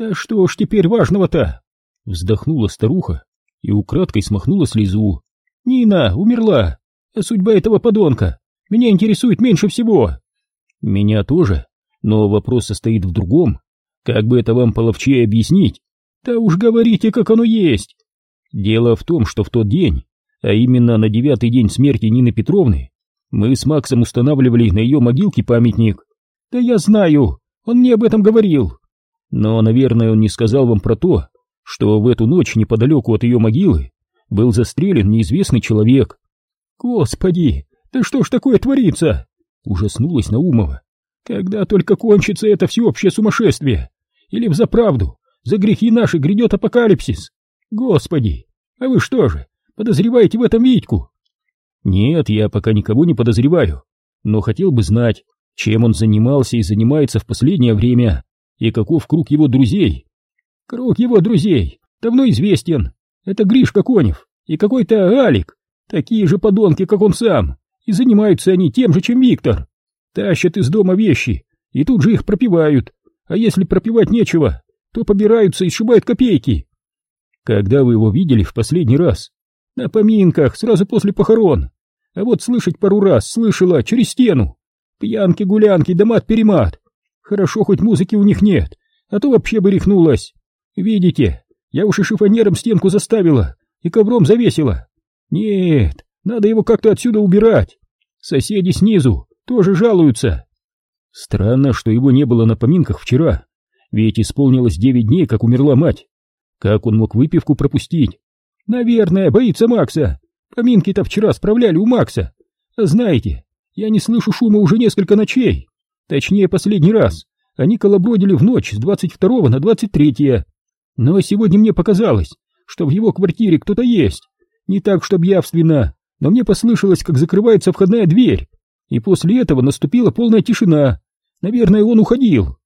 Да что ж теперь важного-то? Вздохнула старуха и украдкой смахнула слезу. Нина умерла, а судьба этого подонка меня интересует меньше всего. Меня тоже, но вопрос состоит в другом. Как бы это вам половчее объяснить? Да уж говорите, как оно есть. Дело в том, что в тот день, а именно на девятый день смерти Нины Петровны, мы с Максом устанавливали на ее могилке памятник. Да я знаю, он мне об этом говорил. Но, наверное, он не сказал вам про то, что в эту ночь неподалеку от ее могилы был застрелен неизвестный человек. Господи, да что ж такое творится? Ужаснулась Наумова. Когда только кончится это всеобщее сумасшествие? Или взаправду, за грехи наши грядет апокалипсис? Господи, а вы что же, подозреваете в этом Витьку? Нет, я пока никого не подозреваю, но хотел бы знать, чем он занимался и занимается в последнее время, и каков круг его друзей. Круг его друзей давно известен. Это Гришка Конев и какой-то Алик, такие же подонки, как он сам, и занимаются они тем же, чем Виктор. Тащат из дома вещи и тут же их пропивают, а если пропивать нечего, то побираются и сшибают копейки. Когда вы его видели в последний раз? На поминках, сразу после похорон. А вот слышать пару раз слышала через стену. Пьянки-гулянки да мат-перемат. Хорошо, хоть музыки у них нет, а то вообще бы рехнулась. Видите, я уж и шифонером стенку заставила, и ковром завесила. Нет, надо его как-то отсюда убирать. Соседи снизу тоже жалуются. Странно, что его не было на поминках вчера, ведь исполнилось девять дней, как умерла мать. Как он мог выпивку пропустить? Наверное, боится Макса. Поминки-то вчера справляли у Макса. А знаете, я не слышу шума уже несколько ночей. Точнее, последний раз. Они колобродили в ночь с 22 на 23. Но сегодня мне показалось, что в его квартире кто-то есть. Не так, чтобы явственно, но мне послышалось, как закрывается входная дверь. И после этого наступила полная тишина. Наверное, он уходил.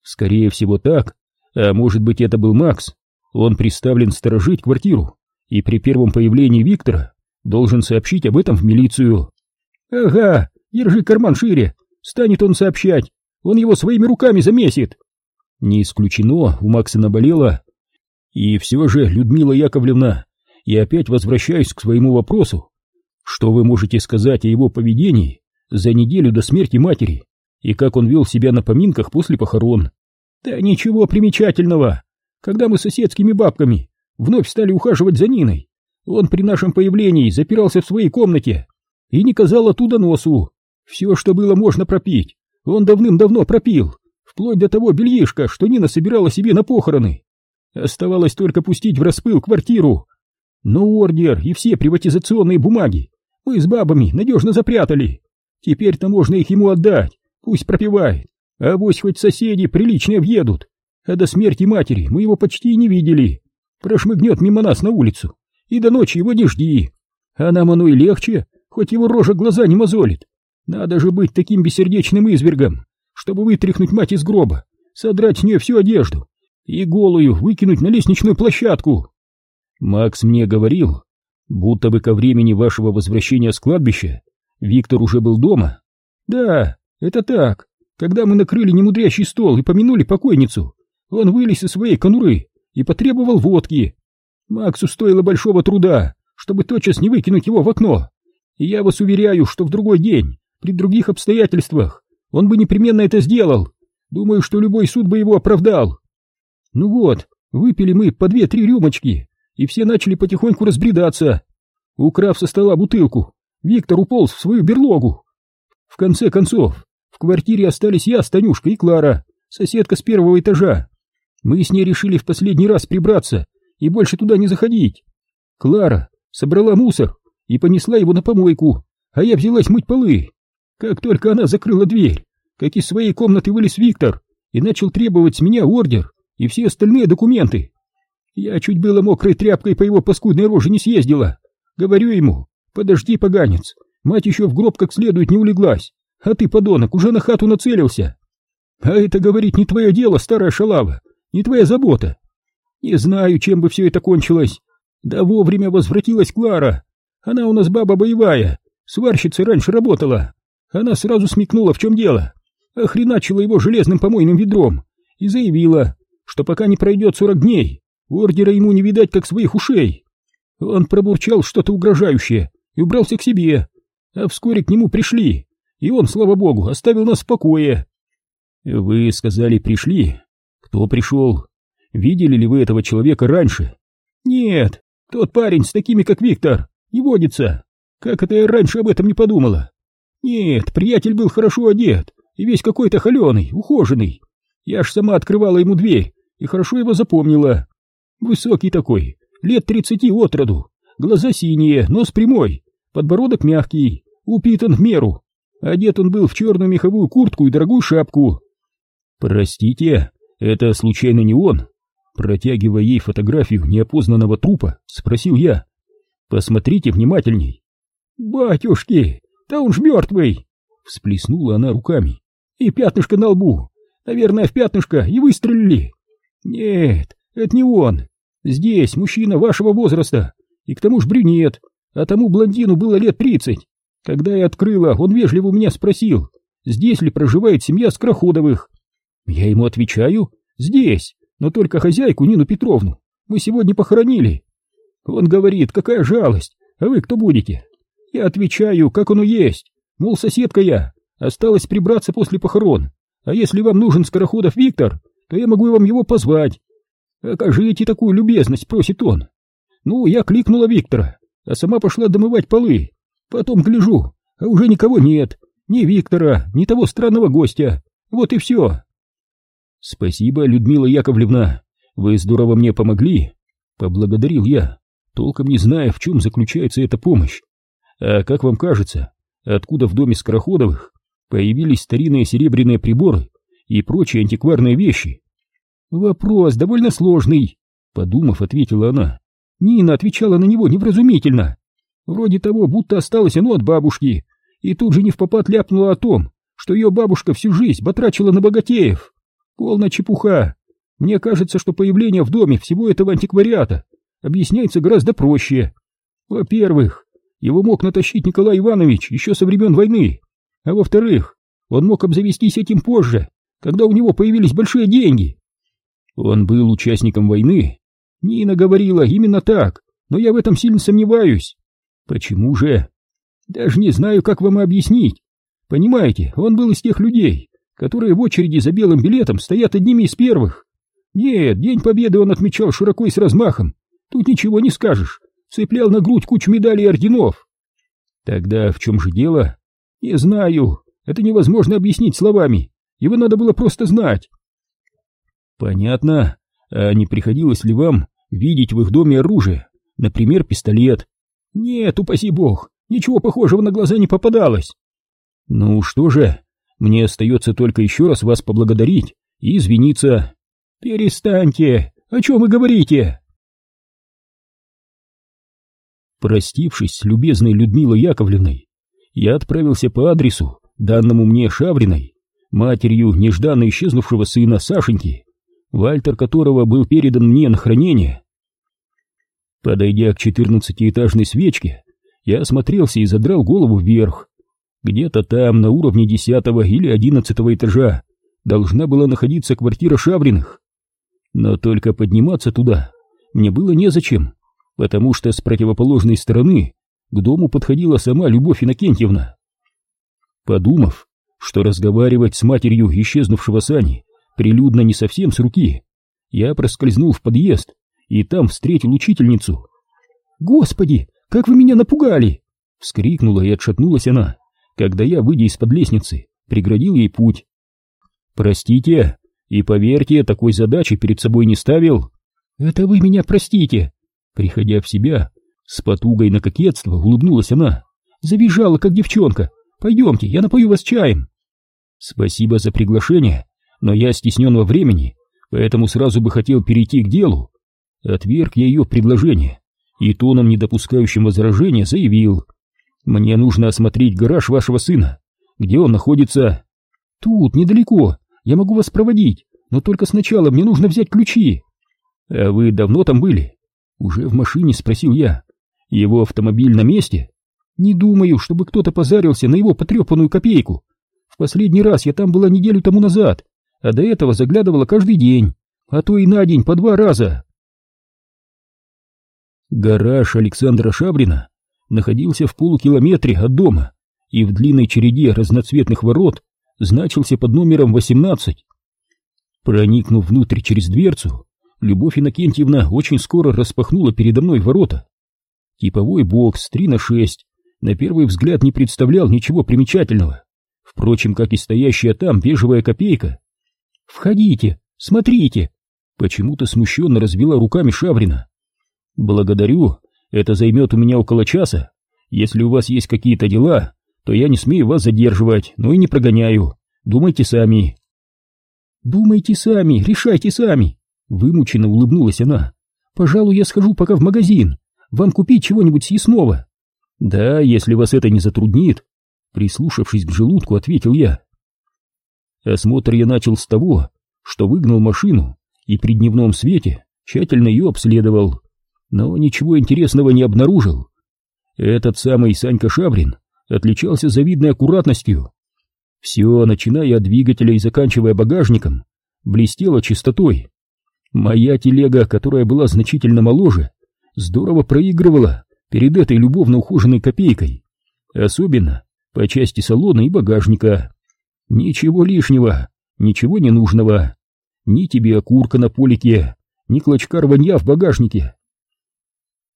Скорее всего так. А может быть, это был Макс. Он приставлен сторожить квартиру. И при первом появлении Виктора должен сообщить об этом в милицию. Ага, держи карман шире. Станет он сообщать. Он его своими руками замесит. Не исключено, у Макса наболело. И все же, Людмила Яковлевна, я опять возвращаюсь к своему вопросу. Что вы можете сказать о его поведении за неделю до смерти матери и как он вел себя на поминках после похорон? Да ничего примечательного. Когда мы с соседскими бабками вновь стали ухаживать за Ниной, он при нашем появлении запирался в своей комнате и не казал оттуда носу. Все, что было можно пропить, он давным-давно пропил, вплоть до того бельишка, что Нина собирала себе на похороны. Оставалось только пустить в распыл квартиру. Но ордер и все приватизационные бумаги мы с бабами надежно запрятали. Теперь-то можно их ему отдать, пусть пропивает. А вось хоть соседи приличные въедут. А до смерти матери мы его почти не видели. Прошмыгнет мимо нас на улицу, и до ночи его не жди. А нам оно и легче, хоть его рожа глаза не мозолит. Надо же быть таким бессердечным извергом, чтобы вытряхнуть мать из гроба, содрать с нее всю одежду и голую выкинуть на лестничную площадку. Макс мне говорил, будто бы ко времени вашего возвращения с кладбища Виктор уже был дома. Да, это так. Когда мы накрыли немудрящий стол и помянули покойницу, он вылез из своей конуры и потребовал водки. Максу стоило большого труда, чтобы тотчас не выкинуть его в окно. И я вас уверяю, что в другой день при других обстоятельствах он бы непременно это сделал. Думаю, что любой суд бы его оправдал. Ну вот, выпили мы по две-три рюмочки, и все начали потихоньку разбредаться. Украв со стола бутылку, Виктор уполз в свою берлогу. В конце концов, в квартире остались я с Танюшкой и Клара, соседка с первого этажа. Мы с ней решили в последний раз прибраться и больше туда не заходить. Клара собрала мусор и понесла его на помойку, а я взялась мыть полы. Как только она закрыла дверь, как из своей комнаты вылез Виктор и начал требовать с меня ордер и все остальные документы. Я чуть было мокрой тряпкой по его паскудной роже не съездила. Говорю ему, подожди, поганец, мать еще в гроб как следует не улеглась, а ты, подонок, уже на хату нацелился. А это, говорит, не твое дело, старая шалава, не твоя забота. Не знаю, чем бы все это кончилось. Да вовремя возвратилась Клара. Она у нас баба боевая, сварщицей раньше работала. Она сразу смекнула, в чем дело, охреначила его железным помойным ведром и заявила, что пока не пройдет сорок дней, ордера ему не видать, как своих ушей. Он пробурчал что-то угрожающее и убрался к себе, а вскоре к нему пришли, и он, слава богу, оставил нас в покое. Вы сказали, пришли? Кто пришел? Видели ли вы этого человека раньше? Нет, тот парень с такими, как Виктор, не водится. Как это я раньше об этом не подумала? Нет, приятель был хорошо одет и весь какой-то холеный, ухоженный. Я ж сама открывала ему дверь и хорошо его запомнила. Высокий такой, лет тридцати от роду, глаза синие, нос прямой, подбородок мягкий, упитан в меру. Одет он был в черную меховую куртку и дорогую шапку. Простите, это случайно не он? Протягивая ей фотографию неопознанного трупа, спросил я. Посмотрите внимательней. Батюшки, да он ж мертвый! Всплеснула она руками. И пятнышко на лбу. Наверное, в пятнышко и выстрелили. Нет, это не он. Здесь мужчина вашего возраста, и к тому же брюнет, а тому блондину было лет тридцать. Когда я открыла, он вежливо у меня спросил, здесь ли проживает семья Скороходовых. Я ему отвечаю, здесь, но только хозяйку Нину Петровну мы сегодня похоронили. Он говорит, какая жалость, а вы кто будете? Я отвечаю, как оно есть, мол, соседка я, осталось прибраться после похорон, а если вам нужен Скороходов Виктор, то я могу вам его позвать. Окажите такую любезность, просит он. Ну, я кликнула Виктора, а сама пошла домывать полы. Потом гляжу, а уже никого нет, ни Виктора, ни того странного гостя. Вот и все. Спасибо, Людмила Яковлевна, вы здорово мне помогли. Поблагодарил я, толком не зная, в чем заключается эта помощь. А как вам кажется, откуда в доме Скороходовых появились старинные серебряные приборы и прочие антикварные вещи? Вопрос довольно сложный, подумав, ответила она. Нина отвечала на него невразумительно. Вроде того, будто осталось оно от бабушки, и тут же не в попад ляпнула о том, что ее бабушка всю жизнь батрачила на богатеев. Полная чепуха. Мне кажется, что появление в доме всего этого антиквариата объясняется гораздо проще. Во-первых, его мог натащить Николай Иванович еще со времен войны, а во-вторых, он мог обзавестись этим позже, когда у него появились большие деньги. Он был участником войны. Нина говорила именно так, но я в этом сильно сомневаюсь. Почему же? Даже не знаю, как вам объяснить. Понимаете, он был из тех людей, которые в очереди за белым билетом стоят одними из первых. Нет, День Победы он отмечал широко и с размахом. Тут ничего не скажешь. Цеплял на грудь кучу медалей и орденов. Тогда в чем же дело? Не знаю. Это невозможно объяснить словами. Его надо было просто знать. Понятно. А не приходилось ли вам видеть в их доме оружие? Например, пистолет? Нет, упаси бог, ничего похожего на глаза не попадалось. Ну что же, мне остается только еще раз вас поблагодарить и извиниться. Перестаньте, о чем вы говорите? Простившись с любезной Людмилой Яковлевной, я отправился по адресу, данному мне Шавриной, матерью нежданно исчезнувшего сына Сашеньки, Вальтер которого был передан мне на хранение. Подойдя к четырнадцатиэтажной свечке, я осмотрелся и задрал голову вверх. Где-то там, на уровне десятого или одиннадцатого этажа, должна была находиться квартира Шавриных. Но только подниматься туда мне было незачем, потому что с противоположной стороны к дому подходила сама Любовь Иннокентьевна. Подумав, что разговаривать с матерью исчезнувшего Сани прилюдно не совсем с руки, я проскользнул в подъезд и там встретил учительницу. «Господи, как вы меня напугали!» — вскрикнула и отшатнулась она, когда я, выйдя из-под лестницы, преградил ей путь. «Простите, и поверьте, такой задачи перед собой не ставил». «Это вы меня простите!» Приходя в себя, с потугой на кокетство улыбнулась она. Завизжала, как девчонка. «Пойдемте, я напою вас чаем». «Спасибо за приглашение, но я стеснен во времени, поэтому сразу бы хотел перейти к делу. Отверг я ее предложение и тоном, не допускающим возражения, заявил. «Мне нужно осмотреть гараж вашего сына. Где он находится?» «Тут, недалеко. Я могу вас проводить, но только сначала мне нужно взять ключи». «А вы давно там были?» «Уже в машине», — спросил я. «Его автомобиль на месте?» «Не думаю, чтобы кто-то позарился на его потрепанную копейку. В последний раз я там была неделю тому назад, а до этого заглядывала каждый день. а то и на день по два раза. Гараж Александра Шабрина находился в полукилометре от дома и в длинной череде разноцветных ворот значился под номером 18. Проникнув внутрь через дверцу, Любовь Иннокентьевна очень скоро распахнула передо мной ворота. Типовой бокс 3 на 6 на первый взгляд не представлял ничего примечательного, впрочем, как и стоящая там бежевая копейка. «Входите, смотрите!» Почему-то смущенно развела руками Шаврина. «Благодарю, это займет у меня около часа. Если у вас есть какие-то дела, то я не смею вас задерживать, но и не прогоняю. Думайте сами». «Думайте сами, решайте сами!» Вымученно улыбнулась она. «Пожалуй, я схожу пока в магазин. Вам купить чего-нибудь съестного?» «Да, если вас это не затруднит», — прислушавшись к желудку, ответил я. Осмотр я начал с того, что выгнал машину и при дневном свете тщательно ее обследовал, но ничего интересного не обнаружил. Этот самый Санька Шабрин отличался завидной аккуратностью. Все, начиная от двигателя и заканчивая багажником, блестело чистотой. Моя телега, которая была значительно моложе, здорово проигрывала перед этой любовно ухоженной копейкой. Особенно по части салона и багажника. Ничего лишнего, ничего ненужного. Ни тебе окурка на полике, ни клочка рванья в багажнике.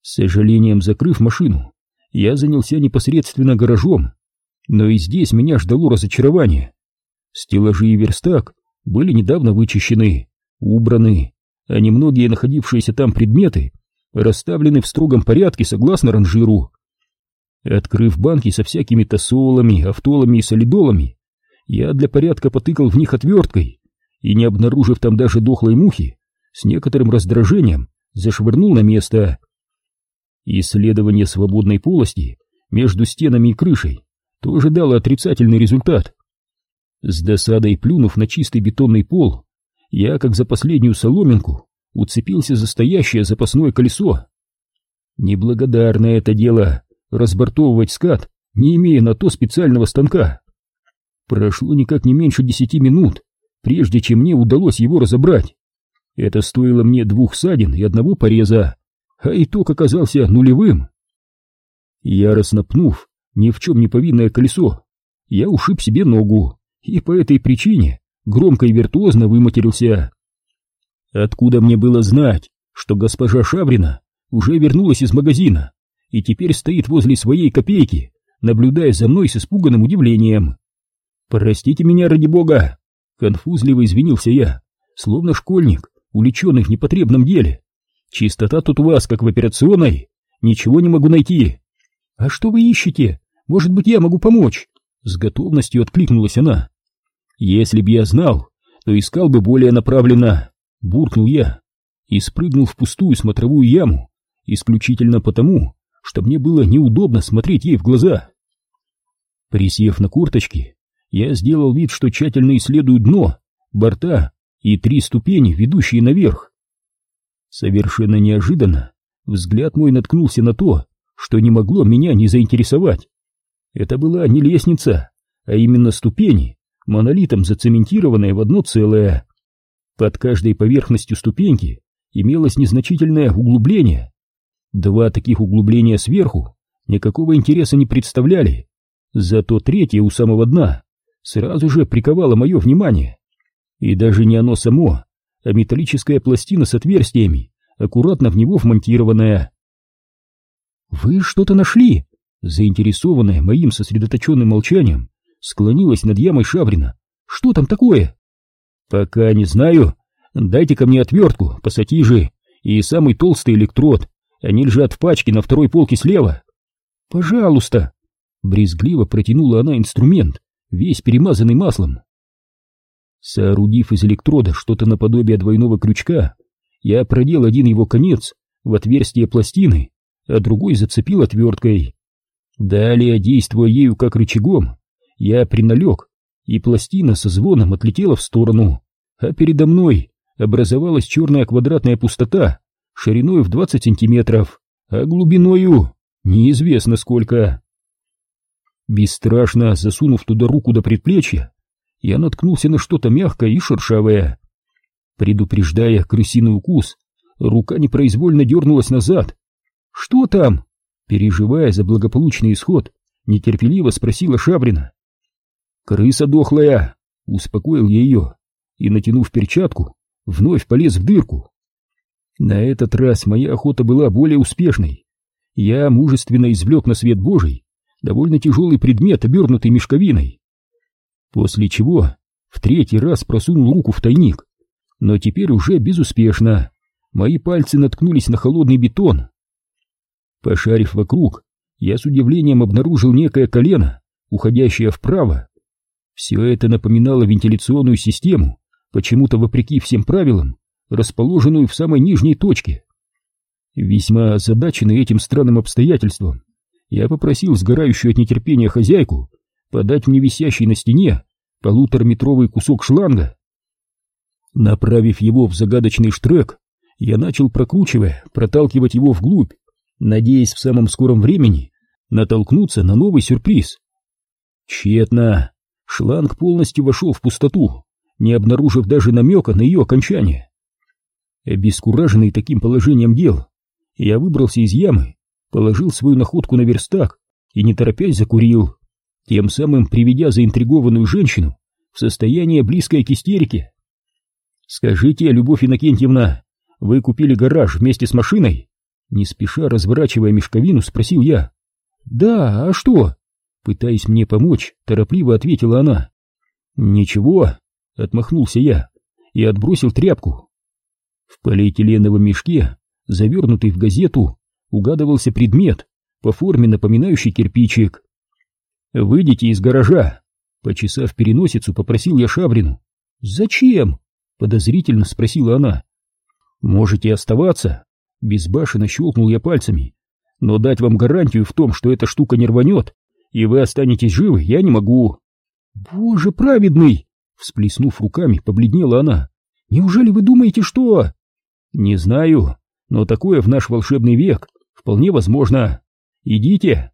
С сожалением закрыв машину, я занялся непосредственно гаражом, но и здесь меня ждало разочарование. Стеллажи и верстак были недавно вычищены, убраны, а немногие находившиеся там предметы расставлены в строгом порядке согласно ранжиру. Открыв банки со всякими тосолами, автолами и солидолами, я для порядка потыкал в них отверткой и, не обнаружив там даже дохлой мухи, с некоторым раздражением зашвырнул на место. Исследование свободной полости между стенами и крышей тоже дало отрицательный результат. С досадой плюнув на чистый бетонный пол, я, как за последнюю соломинку, уцепился за стоящее запасное колесо. Неблагодарное это дело — разбортовывать скат, не имея на то специального станка. Прошло никак не меньше десяти минут, прежде чем мне удалось его разобрать. Это стоило мне двух ссадин и одного пореза, а итог оказался нулевым. Яростно пнув ни в чем не повинное колесо, я ушиб себе ногу, и по этой причине громко и виртуозно выматерился. Откуда мне было знать, что госпожа Шаврина уже вернулась из магазина и теперь стоит возле своей копейки, наблюдая за мной с испуганным удивлением. «Простите меня, ради бога!» — конфузливо извинился я, словно школьник, уличенный в непотребном деле. «Чистота тут у вас, как в операционной, ничего не могу найти». «А что вы ищете? Может быть, я могу помочь?» С готовностью откликнулась она. Если б я знал, то искал бы более направленно, буркнул я и спрыгнул в пустую смотровую яму, исключительно потому, что мне было неудобно смотреть ей в глаза. Присев на курточки, я сделал вид, что тщательно исследую дно, борта и три ступени, ведущие наверх. Совершенно неожиданно взгляд мой наткнулся на то, что не могло меня не заинтересовать. Это была не лестница, а именно ступени, монолитом зацементированное в одно целое. Под каждой поверхностью ступеньки имелось незначительное углубление. Два таких углубления сверху никакого интереса не представляли, зато третье у самого дна сразу же приковало мое внимание. И даже не оно само, а металлическая пластина с отверстиями, аккуратно в него вмонтированная. «Вы что-то нашли?» Заинтересованная моим сосредоточенным молчанием, склонилась над ямой Шаврина. «Что там такое?» «Пока не знаю. Дайте ко мне отвертку, пассатижи и самый толстый электрод. Они лежат в пачке на второй полке слева». «Пожалуйста!» Брезгливо протянула она инструмент, весь перемазанный маслом. Соорудив из электрода что-то наподобие двойного крючка, я продел один его конец в отверстие пластины, а другой зацепил отверткой. Далее, действуя ею как рычагом, я приналег, и пластина со звоном отлетела в сторону, а передо мной образовалась черная квадратная пустота шириной в 20 сантиметров, а глубиною неизвестно сколько. Бесстрашно засунув туда руку до предплечья, я наткнулся на что-то мягкое и шершавое. Предупреждая крысиный укус, рука непроизвольно дернулась назад. «Что там?» Переживая за благополучный исход, нетерпеливо спросила Шабрина. «Крыса дохлая!» — успокоил я ее и, натянув перчатку, вновь полез в дырку. На этот раз моя охота была более успешной. Я мужественно извлек на свет Божий довольно тяжелый предмет, обернутый мешковиной. После чего в третий раз просунул руку в тайник, но теперь уже безуспешно. Мои пальцы наткнулись на холодный бетон. Пошарив вокруг, я с удивлением обнаружил некое колено, уходящее вправо. Все это напоминало вентиляционную систему, почему-то вопреки всем правилам, расположенную в самой нижней точке. Весьма озадаченный этим странным обстоятельством, я попросил сгорающую от нетерпения хозяйку подать мне висящий на стене полутораметровый кусок шланга. Направив его в загадочный штрек, я начал, прокручивая, проталкивать его вглубь, надеясь в самом скором времени натолкнуться на новый сюрприз. Тщетно. Шланг полностью вошел в пустоту, не обнаружив даже намека на ее окончание. Обескураженный таким положением дел, я выбрался из ямы, положил свою находку на верстак и, не торопясь, закурил, тем самым приведя заинтригованную женщину в состояние близкое к истерике. «Скажите, Любовь Иннокентьевна, вы купили гараж вместе с машиной?» Не спеша разворачивая мешковину, спросил я. «Да, а что?» Пытаясь мне помочь, торопливо ответила она. «Ничего», — отмахнулся я и отбросил тряпку. В полиэтиленовом мешке, завернутый в газету, угадывался предмет, по форме напоминающий кирпичик. «Выйдите из гаража!» Почесав переносицу, попросил я Шабрину. «Зачем?» — подозрительно спросила она. «Можете оставаться?» Безбашенно щелкнул я пальцами. «Но дать вам гарантию в том, что эта штука не рванет, и вы останетесь живы, я не могу». «Боже праведный!» Всплеснув руками, побледнела она. «Неужели вы думаете, что...» «Не знаю, но такое в наш волшебный век вполне возможно. Идите».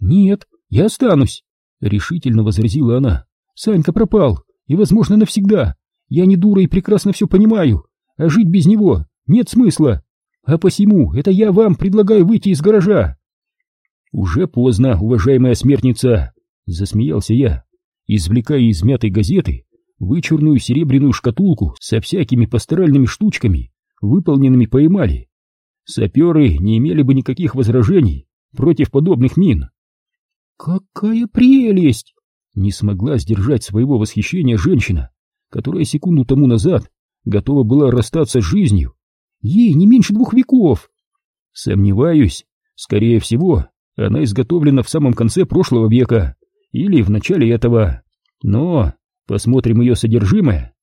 «Нет, я останусь», — решительно возразила она. «Санька пропал, и, возможно, навсегда. Я не дура и прекрасно все понимаю, а жить без него нет смысла. А посему это я вам предлагаю выйти из гаража». «Уже поздно, уважаемая смертница», — засмеялся я, извлекая из мятой газеты вычурную серебряную шкатулку со всякими пасторальными штучками, выполненными по эмали. Саперы не имели бы никаких возражений против подобных мин. «Какая прелесть!» Не смогла сдержать своего восхищения женщина, которая секунду тому назад готова была расстаться с жизнью. Ей не меньше двух веков. Сомневаюсь, скорее всего, она изготовлена в самом конце прошлого века или в начале этого. Но посмотрим ее содержимое